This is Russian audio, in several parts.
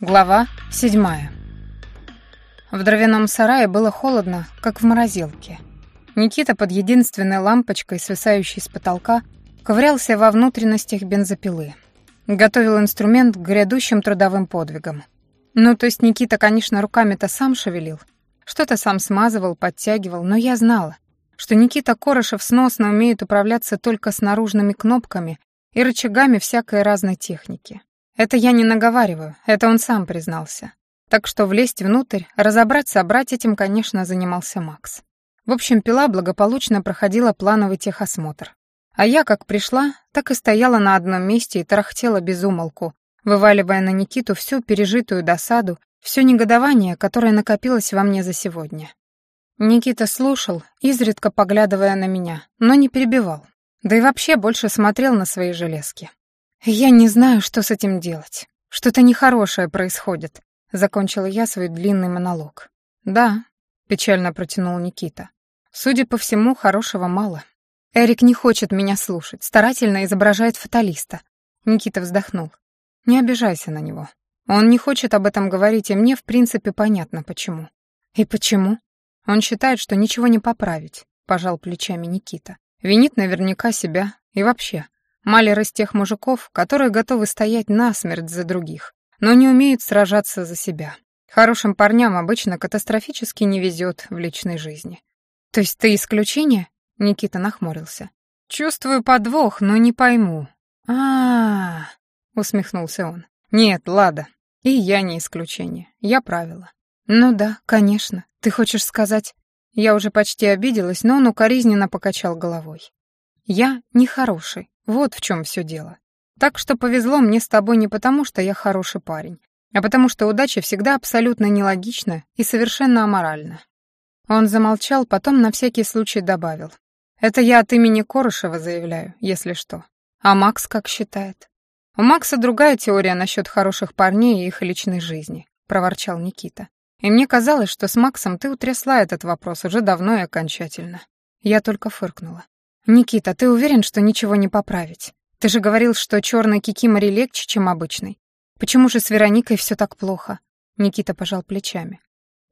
Глава седьмая. В дровяном сарае было холодно, как в морозилке. Никита под единственной лампочкой, свисающей с потолка, ковырялся во внутренностях бензопилы. Готовил инструмент к грядущим трудовым подвигам. Ну, то есть Никита, конечно, руками-то сам шевелил. Что-то сам смазывал, подтягивал, но я знала, что Никита Корошев сносно умеет управляться только с наружными кнопками и рычагами всякой разной техники. Это я не наговариваю, это он сам признался. Так что влезть внутрь, разобрать, собрать этим, конечно, занимался Макс. В общем, пила благополучно проходила плановый техосмотр. А я, как пришла, так и стояла на одном месте и тарахтела без умолку, вываливая на Никиту всю пережитую досаду, все негодование, которое накопилось во мне за сегодня. Никита слушал, изредка поглядывая на меня, но не перебивал. Да и вообще больше смотрел на свои железки. «Я не знаю, что с этим делать. Что-то нехорошее происходит», — закончила я свой длинный монолог. «Да», — печально протянул Никита. «Судя по всему, хорошего мало. Эрик не хочет меня слушать, старательно изображает фаталиста». Никита вздохнул. «Не обижайся на него. Он не хочет об этом говорить, и мне, в принципе, понятно, почему». «И почему?» «Он считает, что ничего не поправить», — пожал плечами Никита. «Винит наверняка себя и вообще. Малер из тех мужиков, которые готовы стоять насмерть за других, но не умеют сражаться за себя. Хорошим парням обычно катастрофически не везет в личной жизни. «То есть ты исключение?» — Никита нахмурился. «Чувствую подвох, но не пойму». А -а -а, усмехнулся он. «Нет, Лада, и я не исключение. Я правило». «Ну да, конечно. Ты хочешь сказать...» Я уже почти обиделась, но он укоризненно покачал головой. «Я нехороший, вот в чем все дело. Так что повезло мне с тобой не потому, что я хороший парень, а потому что удача всегда абсолютно нелогична и совершенно аморальна. Он замолчал, потом на всякий случай добавил. Это я от имени Корышева заявляю, если что. А Макс как считает? У Макса другая теория насчет хороших парней и их личной жизни, проворчал Никита. И мне казалось, что с Максом ты утрясла этот вопрос уже давно и окончательно. Я только фыркнула. «Никита, ты уверен, что ничего не поправить? Ты же говорил, что черный кикимори легче, чем обычный. Почему же с Вероникой все так плохо?» Никита пожал плечами.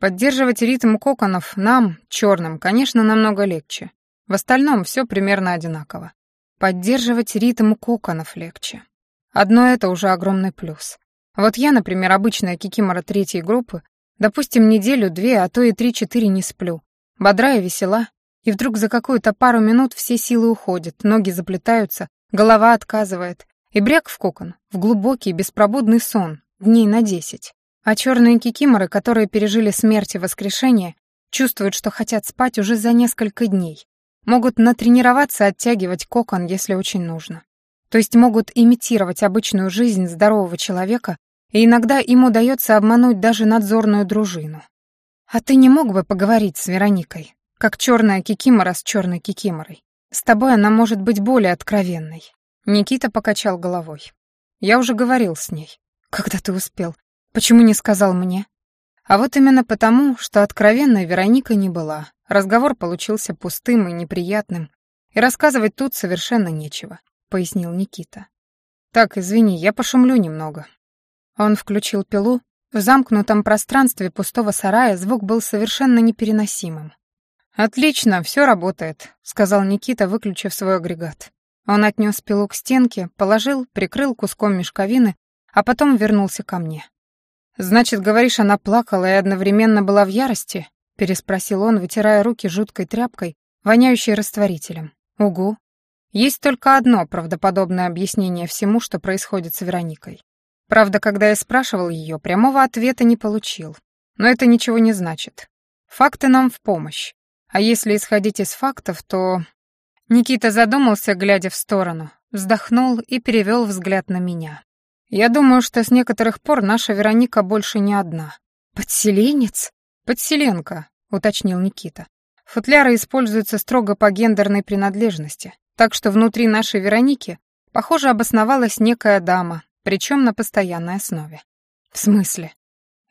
«Поддерживать ритм коконов нам, черным, конечно, намного легче. В остальном все примерно одинаково. Поддерживать ритм коконов легче. Одно это уже огромный плюс. Вот я, например, обычная кикимора третьей группы, допустим, неделю-две, а то и три-четыре не сплю. Бодрая, весела, и вдруг за какую-то пару минут все силы уходят, ноги заплетаются, голова отказывает. И бряк в кокон, в глубокий беспробудный сон, дней на десять. А черные кикиморы, которые пережили смерть и воскрешение, чувствуют, что хотят спать уже за несколько дней. Могут натренироваться оттягивать кокон, если очень нужно. То есть могут имитировать обычную жизнь здорового человека, и иногда им удается обмануть даже надзорную дружину. «А ты не мог бы поговорить с Вероникой?» Как черная кикимора с черной кикиморой. С тобой она может быть более откровенной. Никита покачал головой. Я уже говорил с ней. Когда ты успел? Почему не сказал мне? А вот именно потому, что откровенной Вероника не была. Разговор получился пустым и неприятным, и рассказывать тут совершенно нечего, пояснил Никита. Так, извини, я пошумлю немного. Он включил пилу. В замкнутом пространстве пустого сарая звук был совершенно непереносимым. «Отлично, все работает», — сказал Никита, выключив свой агрегат. Он отнес пилу к стенке, положил, прикрыл куском мешковины, а потом вернулся ко мне. «Значит, говоришь, она плакала и одновременно была в ярости?» — переспросил он, вытирая руки жуткой тряпкой, воняющей растворителем. «Угу. Есть только одно правдоподобное объяснение всему, что происходит с Вероникой. Правда, когда я спрашивал ее, прямого ответа не получил. Но это ничего не значит. Факты нам в помощь. А если исходить из фактов, то... Никита задумался, глядя в сторону, вздохнул и перевел взгляд на меня. Я думаю, что с некоторых пор наша Вероника больше не одна. Подселенец? Подселенка, уточнил Никита. Футляры используются строго по гендерной принадлежности, так что внутри нашей Вероники, похоже, обосновалась некая дама, причем на постоянной основе. В смысле?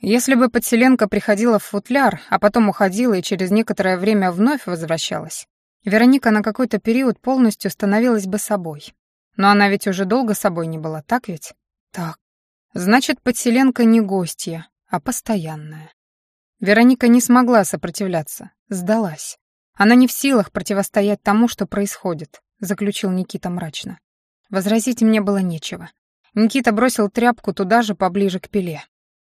Если бы подселенка приходила в футляр, а потом уходила и через некоторое время вновь возвращалась, Вероника на какой-то период полностью становилась бы собой. Но она ведь уже долго собой не была, так ведь? Так. Значит, подселенка не гостья, а постоянная. Вероника не смогла сопротивляться, сдалась. Она не в силах противостоять тому, что происходит, заключил Никита мрачно. Возразить мне было нечего. Никита бросил тряпку туда же, поближе к пиле.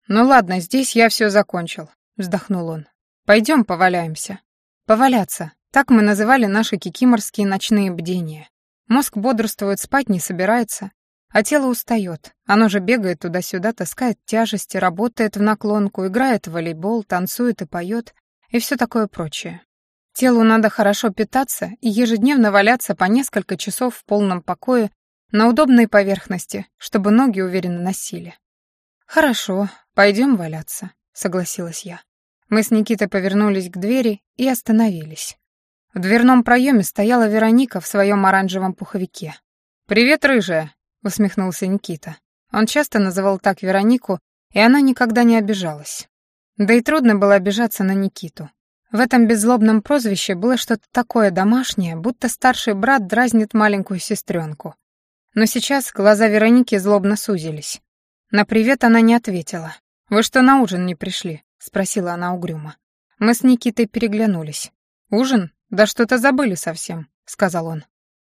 «Ну ладно, здесь я все закончил», — вздохнул он. «Пойдем поваляемся». «Поваляться», так мы называли наши кикиморские ночные бдения. Мозг бодрствует, спать не собирается, а тело устает. Оно же бегает туда-сюда, таскает тяжести, работает в наклонку, играет в волейбол, танцует и поет, и все такое прочее. Телу надо хорошо питаться и ежедневно валяться по несколько часов в полном покое на удобной поверхности, чтобы ноги уверенно носили. «Хорошо, пойдем валяться», — согласилась я. Мы с Никитой повернулись к двери и остановились. В дверном проеме стояла Вероника в своем оранжевом пуховике. «Привет, рыжая!» — усмехнулся Никита. Он часто называл так Веронику, и она никогда не обижалась. Да и трудно было обижаться на Никиту. В этом беззлобном прозвище было что-то такое домашнее, будто старший брат дразнит маленькую сестренку. Но сейчас глаза Вероники злобно сузились. На привет она не ответила. «Вы что, на ужин не пришли?» — спросила она угрюмо. Мы с Никитой переглянулись. «Ужин? «Да что-то забыли совсем», — сказал он.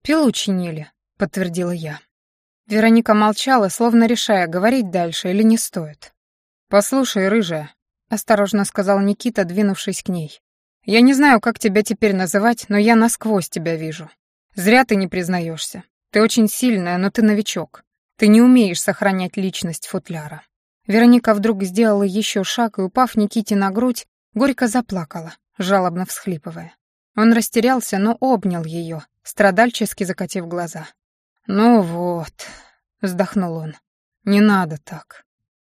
«Пилу чинили», — подтвердила я. Вероника молчала, словно решая, говорить дальше или не стоит. «Послушай, рыжая», — осторожно сказал Никита, двинувшись к ней. «Я не знаю, как тебя теперь называть, но я насквозь тебя вижу. Зря ты не признаешься. Ты очень сильная, но ты новичок. Ты не умеешь сохранять личность футляра». Вероника вдруг сделала еще шаг и, упав Никите на грудь, горько заплакала, жалобно всхлипывая. Он растерялся, но обнял ее, страдальчески закатив глаза. «Ну вот», — вздохнул он, — «не надо так.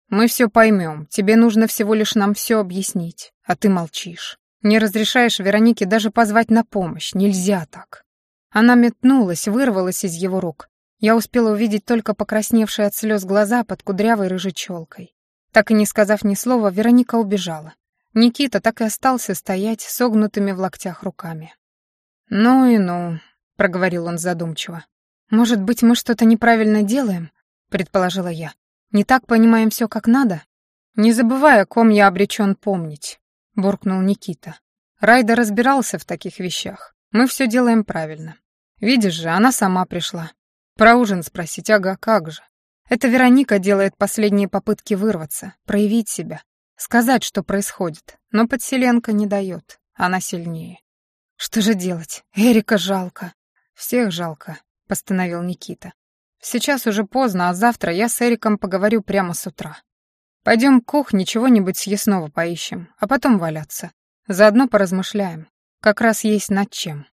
Мы все поймем, тебе нужно всего лишь нам все объяснить, а ты молчишь. Не разрешаешь Веронике даже позвать на помощь, нельзя так». Она метнулась, вырвалась из его рук. Я успела увидеть только покрасневшие от слез глаза под кудрявой рыжей челкой. Так и не сказав ни слова, Вероника убежала. Никита так и остался стоять согнутыми в локтях руками. «Ну и ну», — проговорил он задумчиво. «Может быть, мы что-то неправильно делаем?» — предположила я. «Не так понимаем все как надо?» «Не забывай, о ком я обречен помнить», — буркнул Никита. Райда разбирался в таких вещах. Мы все делаем правильно. Видишь же, она сама пришла. Про ужин спросить, ага, как же. Это Вероника делает последние попытки вырваться, проявить себя, Сказать, что происходит, но подселенка не дает, она сильнее. Что же делать? Эрика жалко. Всех жалко, постановил Никита. Сейчас уже поздно, а завтра я с Эриком поговорю прямо с утра. Пойдем к кухне, чего-нибудь съестного поищем, а потом валяться. Заодно поразмышляем. Как раз есть над чем.